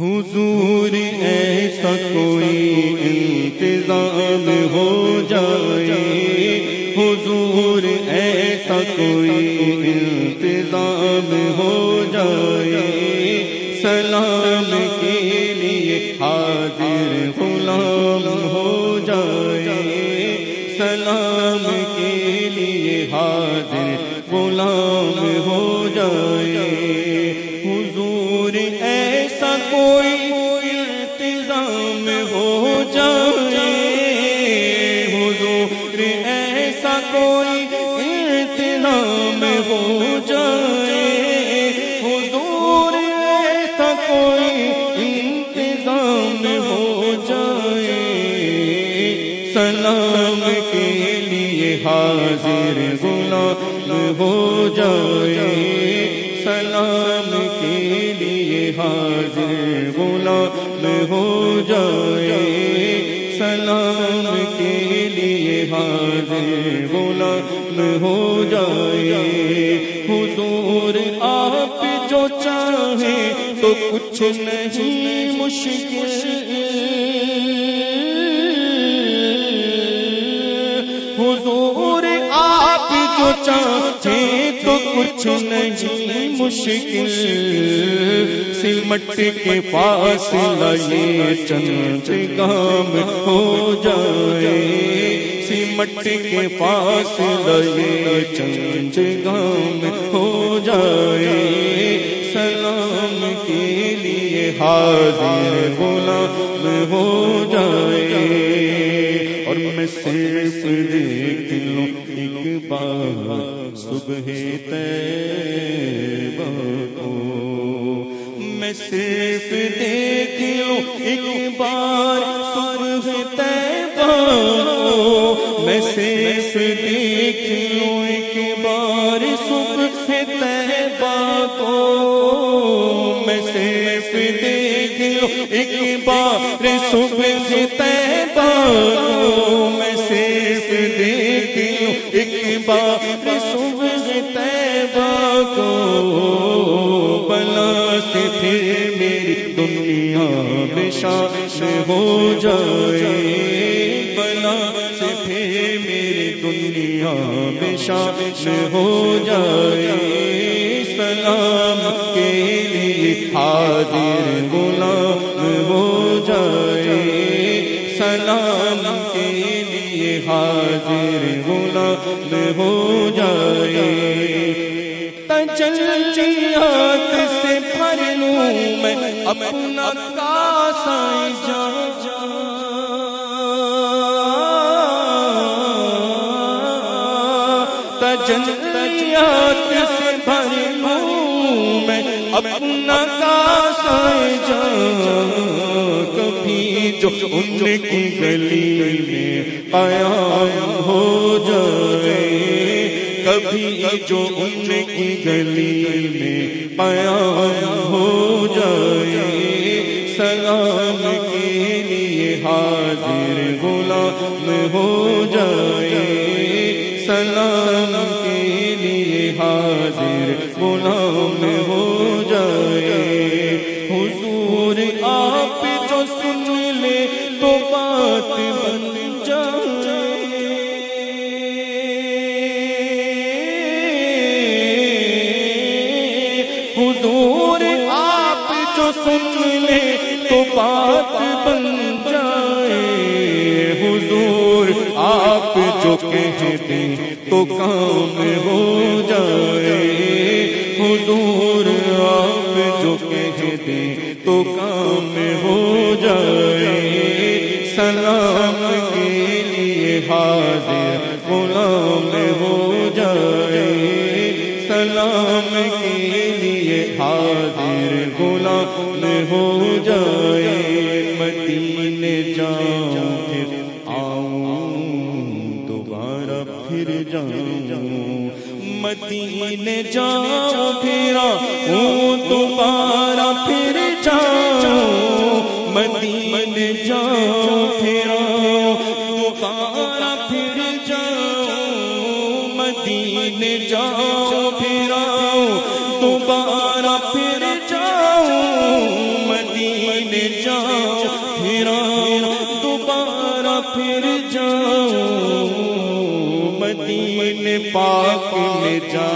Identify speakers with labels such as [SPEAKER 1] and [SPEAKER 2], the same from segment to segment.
[SPEAKER 1] حضور، ایسا کوئی انتظام ہو جائے۔ حضور، ایسا کوئی انتظام ہو جائے۔ سلام کے لیے حاضر غلام ہو جائے۔ سلام کے لیے حاضر غلام ہو جائے۔ سلام کے لیے حاضر غلام ہو جائے۔ سلام کے لیے حاضر غلام ہو جائے۔ سلام کے لیے حاضر غلام ہو جائے۔ حضور آپ جو چاہیں تو کچھ نہیں مشکل۔ کچھ نہیں، مشکل سمٹ کے پاس لائے چند کام ہو جائے۔ سمٹ کے پاس لائے چند کام ہو جائے۔ سلام کے لیے حاضر غلام ہو جائے۔ اور میں صرف دیکھ لوں ایک بار صبح تیبہ کو۔ میں صرف دیکھ لوں ایک بار، صبح تیبہ کو۔ میں صرف دیکھ ایک بار صبح تیبہ میں صرف دیکھ لوں۔ ایک بار صبح تیبہ کو بلا سے پھر میری دنیا میں شاش ہو جائے۔ بلا سے پھر میری دنیا میں شاش ہو جائے۔ سلام کے لیے حاضر غلام جائے سلام کے لیے حاضر غلام ہو جائے۔ تجلیات سے بھر لوں میں اپنا کاسا جا تجلیات سے بھر لوں میں اپنا جو ان کی گلی میں قیام ہو جائے، کبھی جو ان کی گلی میں قیام ہو جائے، سلام کے لیے حاضر غلام ہو جائے، سلام کے لیے حاضر غلام ہو سن لے تو بات بن جائے۔ حضور آپ جو کہتے تو کام ہو جائے۔ حضور آپ جو کہتے تو کام ہو مدینے جاؤں پھر آؤں دوبارہ پھر جاؤں، مدینے جاؤں پھر دوبارہ پھر جاؤں، مدینے جاؤں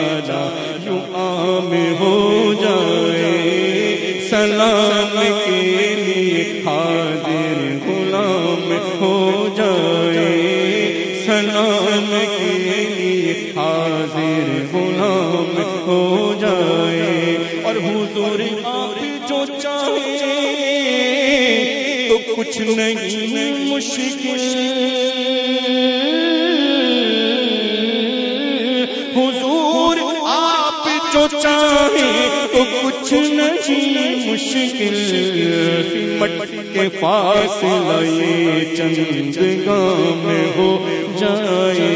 [SPEAKER 1] جا جو عام ہو جائے۔ سلام کے لیے حاضر غلام ہو جائے۔ سلام کے لیے حاضر غلام ہو جائے۔ اور حضور آپ جو چاہے تو کچھ نہیں مشکل۔ چاہے تو کچھ نہیں مشکل مٹ کے پاس لائے چند گام ہو جائے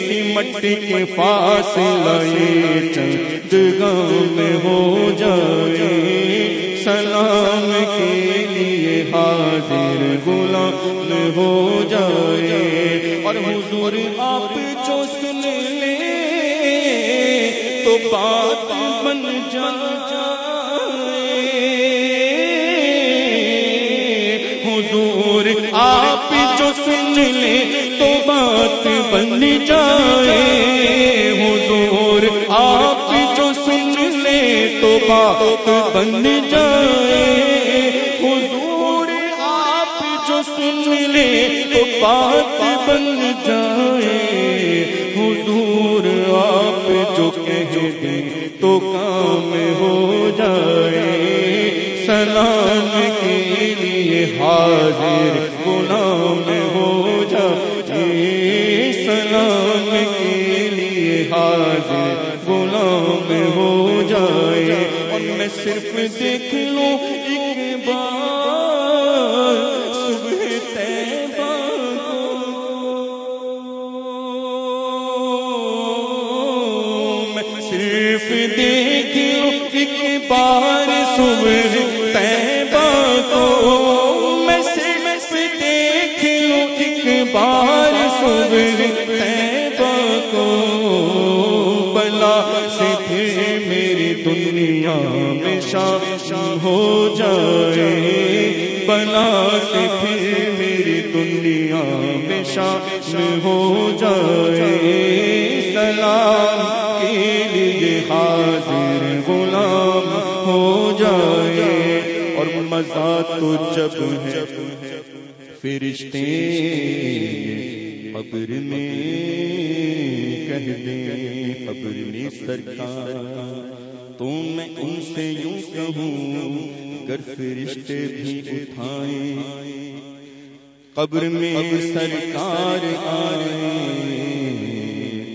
[SPEAKER 1] سمٹ کے پاس لائے چند گام ہو بن جائے حضور، آپ جو سن لے تو بات بن جائے۔ حضور، آپ جو سن لے تو بات بن جائے۔ حضور، آپ جو کہہ دیں تو کام ہو جائے۔ سلام کے لیے حاضر غلام صرف دیکھ لوں ایک بار، صبح تیبہ کو۔ میں صرف دیکھ لوں ایک بار، صبح تیبہ کو۔ میں صرف دیکھ لوں ایک بار، صبح تیبہ دنیا میں شام ہو جائے بلا سے پھر میری دنیا میں شام ہو جائے۔ سلام کے لیے حاضر غلام ہو جائے۔ اور مزہ تو جب ہے، فرشتے قبر میں کہہ دیں، قبر میں سرکار سے یوں کہوں، گر فرشتے بھی اٹھائیں۔ قبر میں سرکار آئے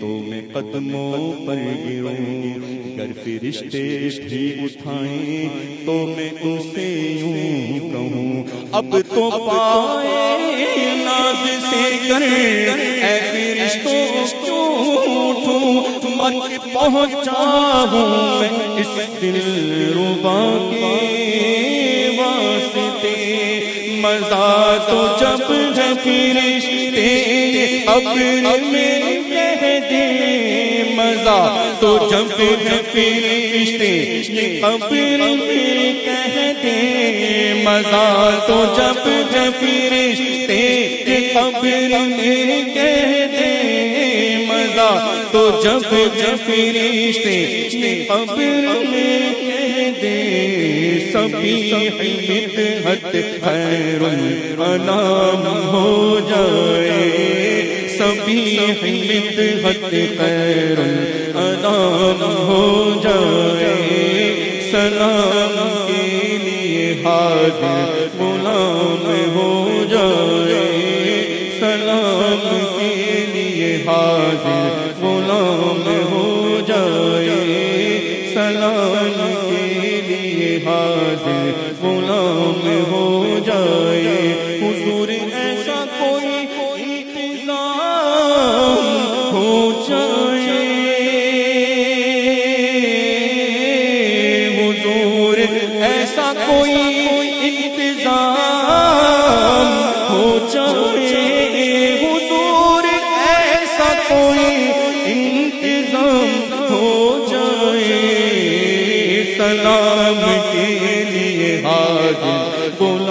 [SPEAKER 1] تو میں قدموں پر گروں۔ گر فرشتے بھی اٹھائیں تو میں ان سے یوں کہوں۔ اب تو پائے ناز سے کر اے فرشتوں کیوں پہنچا ہوں میں اس دل ربا کے واسطے۔ مزہ تو جب ہے فرشتے اپنے میں کہہ دے۔ مزہ تو جب ہے فرشتے اپنے میں کہہ دے۔ مزہ تو جب ہے فرشتے اپنے میں کہہ دے۔ مزہ تو جب جب فرشتے اپنے میں کہہ دے، سبھی مدحت خیر الانام ہو جائے۔ سبھی مدحت خیر الانام ہو جائے۔ سلام کے لیے حاضر سلام کے لیے حاضر غلام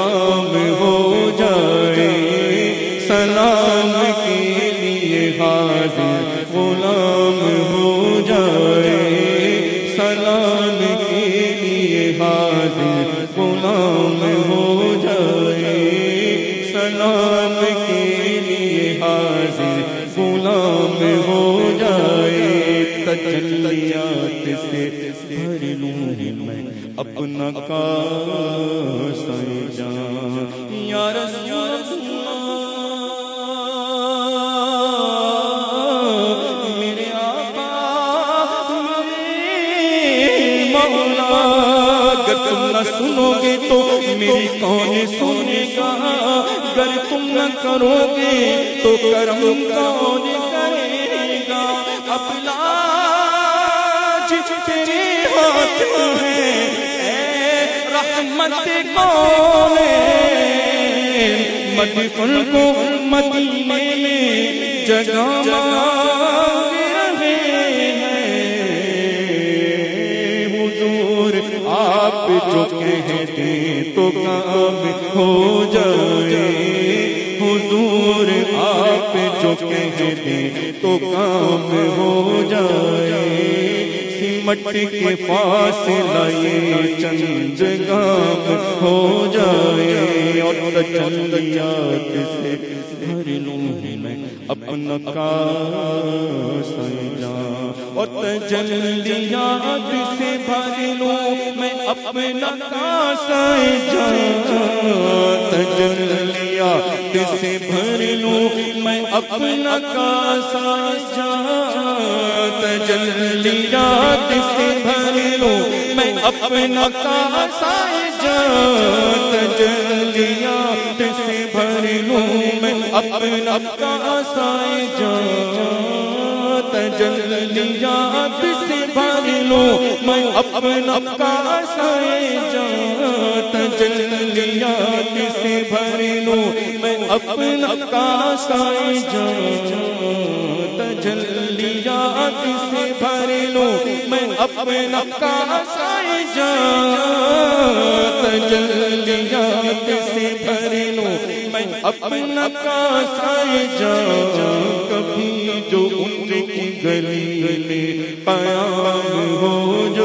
[SPEAKER 1] اپنا کا جان۔ یا رسول میرے آقا مولا، اگر تم نہ سنو گے تو میری کون سنے گا اگر تم نہ کرو گے تو کرم کون کرے گا؟ اپنا تیرے ہاتھ ہے رحمت کون مدفن کو مدینے میں جگہ مانگ رہے ہیں۔ حضور، آپ جو کہہ دیں تو کام ہو جائے۔ حضور، آپ جو کہہ دیں تو کام ہو جائے۔ سمٹ کے پاس لائے چند گام ہو جائے اور تجلیات سے بھر لوں میں اپنا کا سجا اور تجلیات سے بھر لوں میں اپنا کا سجا تجلیات سے بھر لوں میں اپنا کا سجا تجلیات اپنا کاسا جات جلیات سے بھر لوں میں اپنا کاسا جات جلیات سے بھر لوں میں اپنا کاسا جات جلیات سے بھر لوں میں اپنا کاسا جات جل تجلیات سے بھر لوں، میں اپنا کاسا سجا تجلیات سے بھر لوں۔ میں اپنا کاسا سجا کبھی جو ان کی گلی میں پیام ہو جو